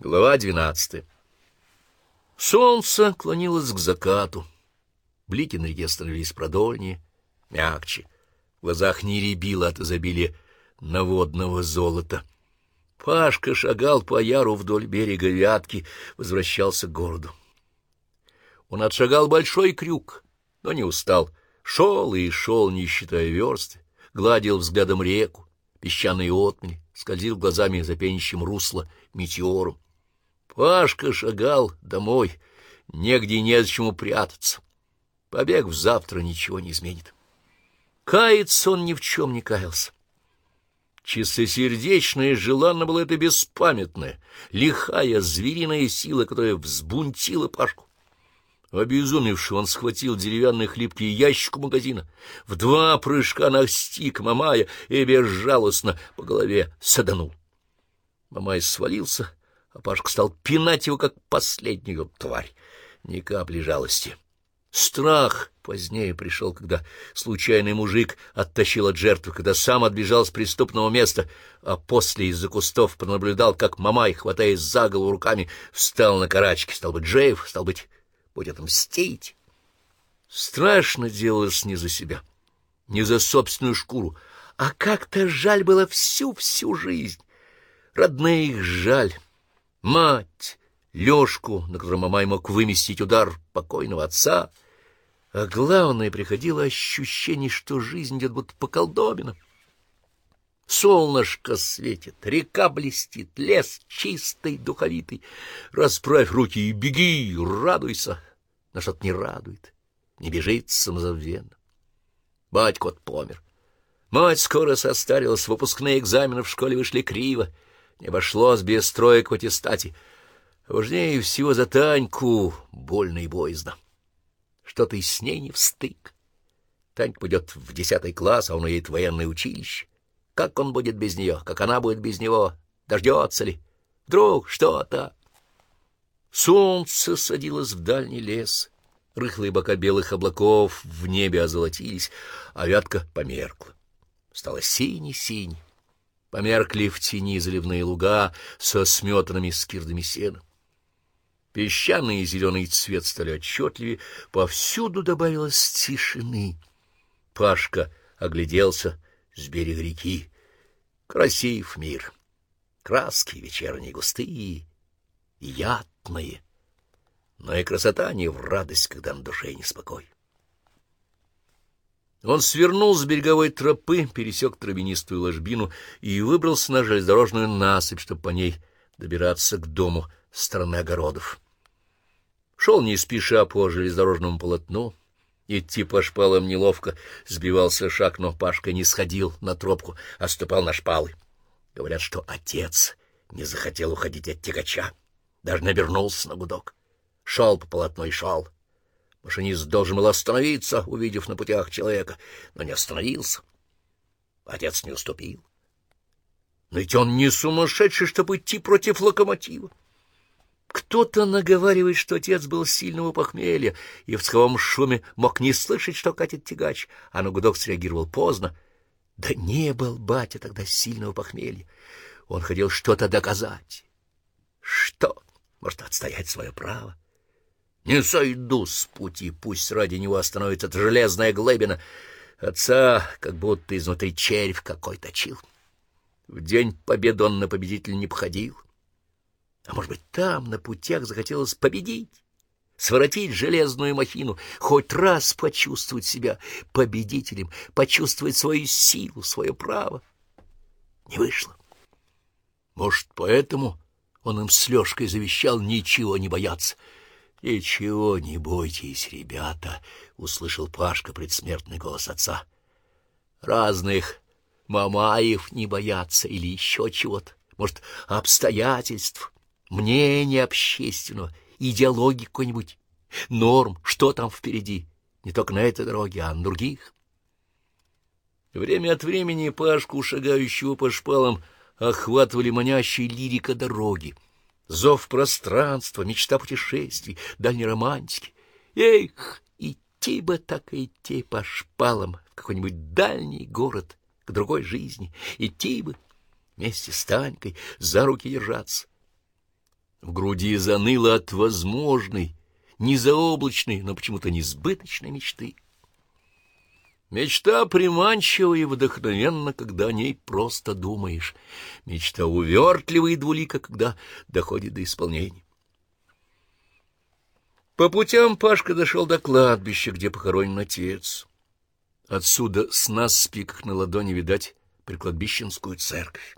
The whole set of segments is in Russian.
Глава двенадцатая. Солнце клонилось к закату. Блики на реке становились продольнее, мягче. В глазах не рябило от изобилия наводного золота. Пашка шагал по яру вдоль берега Вятки, возвращался к городу. Он отшагал большой крюк, но не устал. Шел и шел, не считая версты, гладил взглядом реку, песчаные отмели, скользил глазами за пенящим русло метеором. Пашка шагал домой, негде незачем прятаться. Побег в завтра ничего не изменит. Каяться он ни в чем не каялся. Чистосердечная желанно была это беспамятная, лихая, звериная сила, которая взбунтила Пашку. Обезумевший он схватил деревянный хлипкий ящик у магазина, в два прыжка настиг Мамая и безжалостно по голове саданул. Мамай свалился, а Пашка стал пинать его, как последнюю тварь. Ни капли жалости. Страх позднее пришел, когда случайный мужик оттащил от жертвы, когда сам отбежал с преступного места, а после из-за кустов пронаблюдал, как Мамай, хватаясь за голову руками, встал на карачки. Стал быть, Джеев, стал быть, будет отомстить. Страшно делалось не за себя, не за собственную шкуру, а как-то жаль было всю-всю жизнь. Родных жаль мать, Лёшку, на котором Мамай мог выместить удар покойного отца. А главное, приходило ощущение, что жизнь идет будто по колдобинам. Солнышко светит, река блестит, лес чистый, духовитый. Расправь руки и беги, радуйся. Но что-то не радует, не бежит самозабвенно. Батько помер. Мать скоро состарилась, выпускные экзамены в школе вышли криво. Не обошлось без троек в аттестате. Важнее всего за Таньку больно и боязно. Что-то и с ней не встык. Танька пойдет в десятый класс, а он едет в военное училище. Как он будет без нее? Как она будет без него? Дождется ли? Вдруг что-то... Солнце садилось в дальний лес. Рыхлые бока белых облаков в небе озолотились, а вятка померкла. Стало синий-синь. Померкли в тени заливные луга со сметанными скирдами сена. Песчаный и зеленый цвет стали отчетливее, повсюду добавилось тишины. Пашка огляделся с берега реки. Красив мир, краски вечерние густые, ятные, но и красота не в радость, когда на душе неспокой. Он свернул с береговой тропы, пересек травянистую ложбину и выбрался на железнодорожную насыпь, чтобы по ней добираться к дому стороны огородов. Шел не спеша по железнодорожному полотну, идти по шпалам неловко, сбивался шаг, но Пашка не сходил на тропку, а ступал на шпалы. Говорят, что отец не захотел уходить от тягача, даже набернулся на гудок. Шел по полотну и шел. Машинист должен был остановиться, увидев на путях человека, но не остановился. Отец не уступил. Но ведь он не сумасшедший, чтобы идти против локомотива. Кто-то наговаривает, что отец был сильного похмелья, и в сковом шуме мог не слышать, что катит тягач, а на гудок среагировал поздно. Да не был батя тогда сильного похмелья. Он хотел что-то доказать. Что? Может, отстоять свое право? Не сойду с пути, пусть ради него остановится эта железная глыбина. Отца как будто изнутри червь какой точил. В день победы он на победителя не походил. А может быть, там, на путях, захотелось победить, своротить железную махину, хоть раз почувствовать себя победителем, почувствовать свою силу, свое право. Не вышло. Может, поэтому он им с Лёшкой завещал ничего не бояться —— Ничего не бойтесь, ребята, — услышал Пашка предсмертный голос отца. — Разных мамаев не боятся или еще чего-то, может, обстоятельств, мнения общественного, идеологии какой-нибудь, норм, что там впереди, не только на этой дороге, а на других. Время от времени Пашку, шагающего по шпалам, охватывали манящие лирика дороги — зов пространства, мечта путешествий, дальней романтики. Эх, идти бы так идти по шпалам в какой-нибудь дальний город, к другой жизни, идти бы вместе с Танькой за руки держаться. В груди заныло от возможной, незаоблачной, но почему-то несбыточной мечты. Мечта приманчива и вдохновенна, когда о ней просто думаешь. Мечта увертлива и двулика, когда доходит до исполнения. По путям Пашка дошел до кладбища, где похоронен отец. Отсюда с насыпи, как на ладони, видать прикладбищенскую церковь.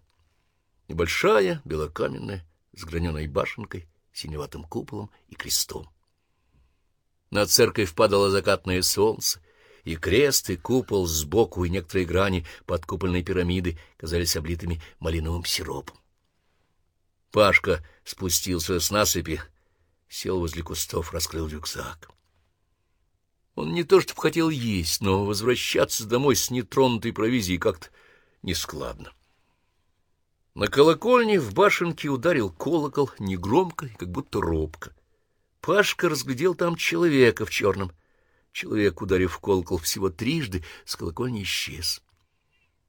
Небольшая, белокаменная, с граненой башенкой, синеватым куполом и крестом. На церковь падало закатное солнце, и крест, и купол сбоку, и некоторые грани подкупольной пирамиды казались облитыми малиновым сиропом. Пашка спустился с насыпи, сел возле кустов, раскрыл рюкзак. Он не то чтобы хотел есть, но возвращаться домой с нетронутой провизией как-то нескладно. На колокольне в башенке ударил колокол негромко и как будто робко. Пашка разглядел там человека в черном. Человек, ударив колокол всего трижды, с колокольни исчез.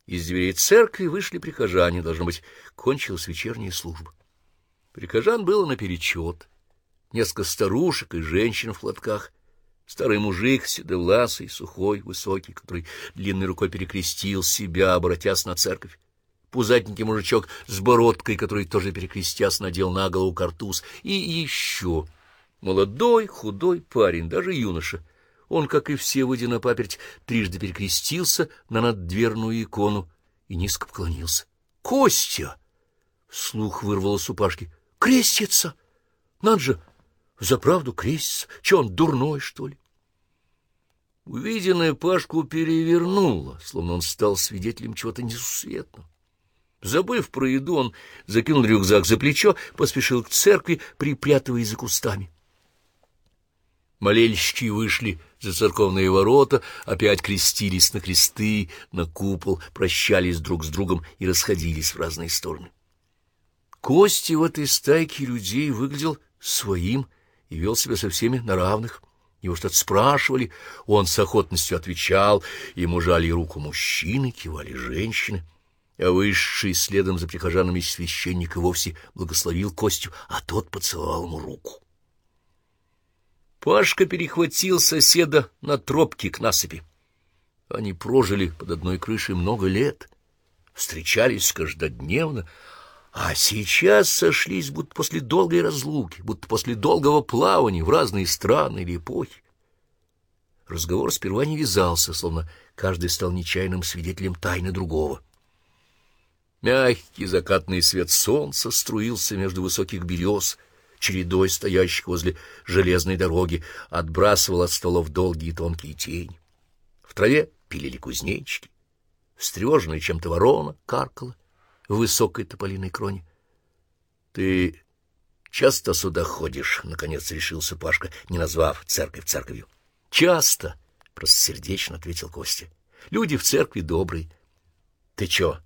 Из дверей церкви вышли прихожане, должно быть, кончилась вечерняя служба. Прихожан было наперечет. Несколько старушек и женщин в платках. Старый мужик, седовласый, сухой, высокий, который длинной рукой перекрестил себя, обратясь на церковь. Пузатенький мужичок с бородкой, который тоже перекрестясь надел на голову картуз. И еще молодой, худой парень, даже юноша. Он, как и все, выйдя на паперть, трижды перекрестился на наддверную икону и низко поклонился. — Костя! — слух вырвалось у Пашки. — Крестится! Надо же! За правду крестится! Че он, дурной, что ли? Увиденное Пашку перевернуло, словно он стал свидетелем чего-то несусветного. Забыв про еду, он закинул рюкзак за плечо, поспешил к церкви, припрятываясь за кустами. Молельщики вышли за церковные ворота, опять крестились на кресты, на купол, прощались друг с другом и расходились в разные стороны. Кости в этой стайке людей выглядел своим и вел себя со всеми на равных. Его что-то спрашивали, он с охотностью отвечал, ему жали руку мужчины, кивали женщины, а высший следом за прихожанами священник и вовсе благословил Костю, а тот поцеловал ему руку. Пашка перехватил соседа на тропке к насыпи. Они прожили под одной крышей много лет, встречались каждодневно, а сейчас сошлись будто после долгой разлуки, будто после долгого плавания в разные страны или эпохи. Разговор сперва не вязался, словно каждый стал нечаянным свидетелем тайны другого. Мягкий закатный свет солнца струился между высоких берез — чередой стоящих возле железной дороги, отбрасывал от столов долгие тонкие тени. В траве пилили кузнечики. Встревоженная чем-то ворона каркала в высокой тополиной кроне. — Ты часто сюда ходишь? — наконец решился Пашка, не назвав церковь церковью. — Часто, — простосердечно ответил Костя. — Люди в церкви добрые. — Ты чё,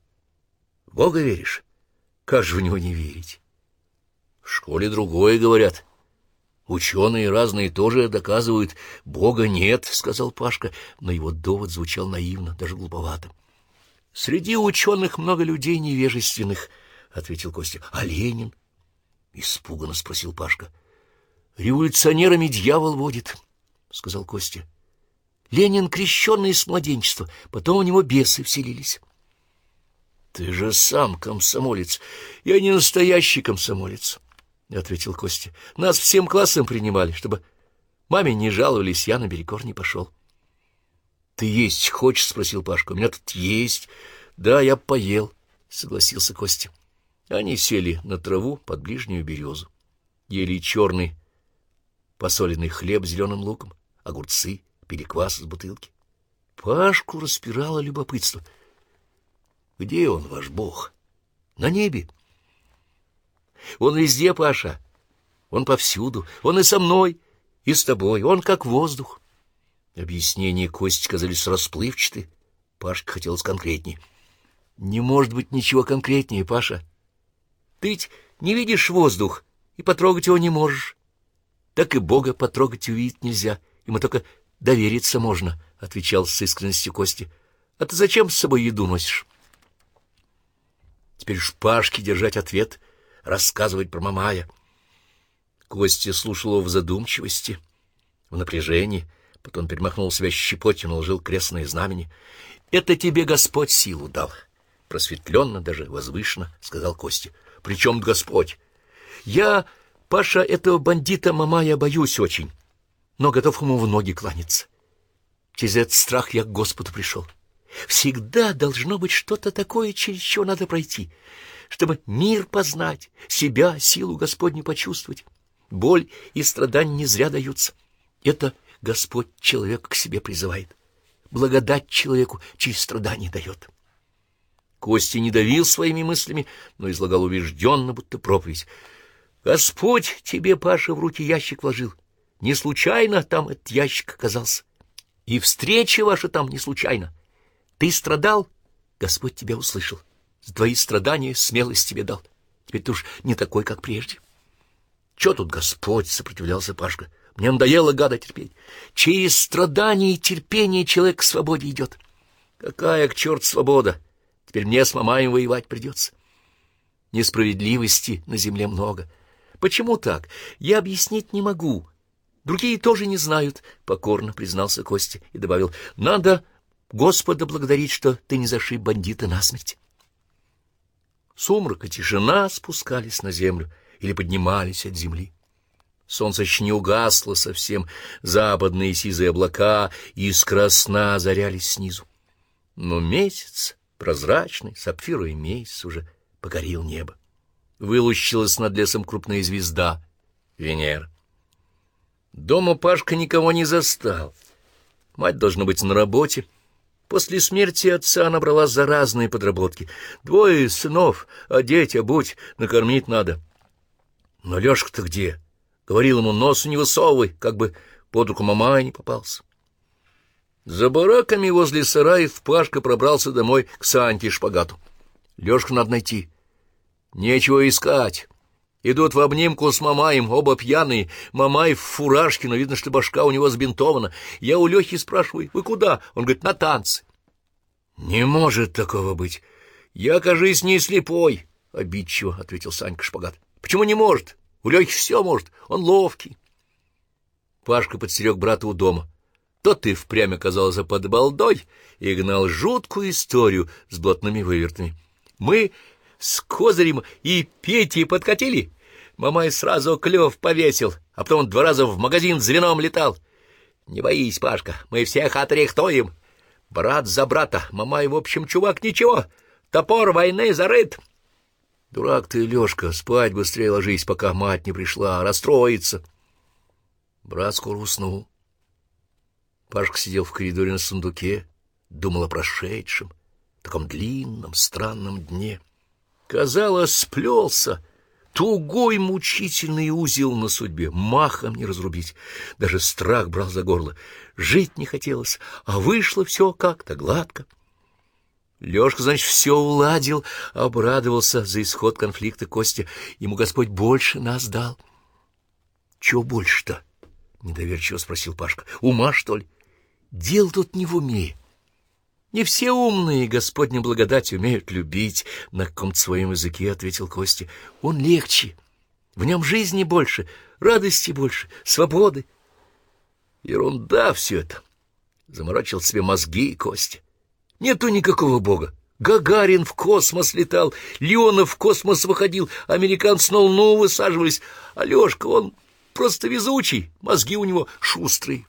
Бога веришь? Как же в него не верить? В школе другое говорят. Ученые разные тоже доказывают. Бога нет, — сказал Пашка, но его довод звучал наивно, даже глуповато. — Среди ученых много людей невежественных, — ответил Костя. — А Ленин? — испуганно спросил Пашка. — Революционерами дьявол водит, — сказал Костя. — Ленин крещенный с младенчества, потом у него бесы вселились. — Ты же сам комсомолец. Я не настоящий комсомолец. — ответил Костя. — Нас всем классом принимали, чтобы маме не жаловались, я на перекор не пошел. — Ты есть хочешь? — спросил Пашка. — У меня тут есть. — Да, я поел, — согласился Костя. Они сели на траву под ближнюю березу. Ели черный посоленный хлеб с зеленым луком, огурцы, пили квас из бутылки. Пашку распирало любопытство. — Где он, ваш бог? — На небе. — он везде, Паша. Он повсюду. Он и со мной, и с тобой. Он как воздух. Объяснения Кости казались расплывчаты. Пашке хотелось конкретнее. Не может быть ничего конкретнее, Паша. Ты ведь не видишь воздух и потрогать его не можешь. Так и Бога потрогать увидеть нельзя. Ему только довериться можно, — отвечал с искренностью Кости. А ты зачем с собой еду носишь? Теперь уж Пашке держать ответ рассказывать про Мамая. Костя слушал его в задумчивости, в напряжении, потом перемахнул себя щепотью, наложил крестное знамени. — Это тебе Господь силу дал. Просветленно, даже возвышенно, — сказал Костя. — Причем Господь? Я, Паша, этого бандита Мамая боюсь очень, но готов ему в ноги кланяться. Через этот страх я к Господу пришел. Всегда должно быть что-то такое, через что надо пройти, чтобы мир познать, себя, силу Господню почувствовать. Боль и страдания не зря даются. Это Господь человека к себе призывает. Благодать человеку через страдания дает. Костя не давил своими мыслями, но излагал убежденно, будто проповедь. Господь тебе, Паша, в руки ящик вложил. Не случайно там этот ящик оказался. И встреча ваша там не случайно. Ты страдал, Господь тебя услышал. За твои страдания смелость тебе дал. Теперь ты уж не такой, как прежде. Че тут Господь, — сопротивлялся Пашка. Мне надоело гада терпеть. Через страдания и терпение человек к свободе идет. Какая к черт свобода? Теперь мне с Мамаем воевать придется. Несправедливости на земле много. Почему так? Я объяснить не могу. Другие тоже не знают, — покорно признался Костя и добавил. Надо Господа благодарить, что ты не зашиб бандита насмерть. Сумрак и тишина спускались на землю или поднимались от земли. Солнце еще не угасло совсем, западные сизые облака из красна озарялись снизу. Но месяц, прозрачный, сапфировый месяц, уже покорил небо. Вылущилась над лесом крупная звезда — Венера. Дома Пашка никого не застал. Мать должна быть на работе. После смерти отца она брала за разные подработки. Двое сынов, одеть, обуть, накормить надо. Но Лёшка-то где? Говорил ему, нос не высовывай, как бы под руку мама не попался. За бараками возле сараев Пашка пробрался домой к Саньке Шпагату. Лёшку надо найти. Нечего искать. Идут в обнимку с Мамаем, оба пьяные. Мамай в фуражке, но видно, что башка у него сбинтована. Я у Лёхи спрашиваю, вы куда? Он говорит, на танцы. Не может такого быть. Я, кажись, не слепой, — обидчиво ответил Санька Шпагат. Почему не может? У Лёхи все может, он ловкий. Пашка подстерег брата у дома. Тот и впрямь оказался под балдой и гнал жуткую историю с блатными вывертами. Мы с Козырем и Петей подкатили. Мамай сразу клев повесил, а потом два раза в магазин с вином летал. Не боись, Пашка, мы всех отряхтуем. Брат за брата, Мамай, в общем, чувак, ничего. Топор войны зарыт. Дурак ты, Лёшка, спать быстрее ложись, пока мать не пришла, расстроится. Брат скоро уснул. Пашка сидел в коридоре на сундуке, думал о прошедшем, таком длинном, странном дне. Казалось, сплелся тугой мучительный узел на судьбе, махом не разрубить. Даже страх брал за горло. Жить не хотелось, а вышло все как-то гладко. Лёшка, значит, все уладил, обрадовался за исход конфликта Костя. Ему Господь больше нас дал. — Чего больше-то? — недоверчиво спросил Пашка. — Ума, что ли? Дел тут не в уме. Не все умные Господня благодать умеют любить, — на каком-то своем языке ответил Костя. Он легче, в нем жизни больше, радости больше, свободы. Ерунда все это. Заморочил себе мозги Костя. Нету никакого бога. Гагарин в космос летал, Леонов в космос выходил, американцы на Луну высаживались, а Лёшка, он просто везучий, мозги у него шустрые.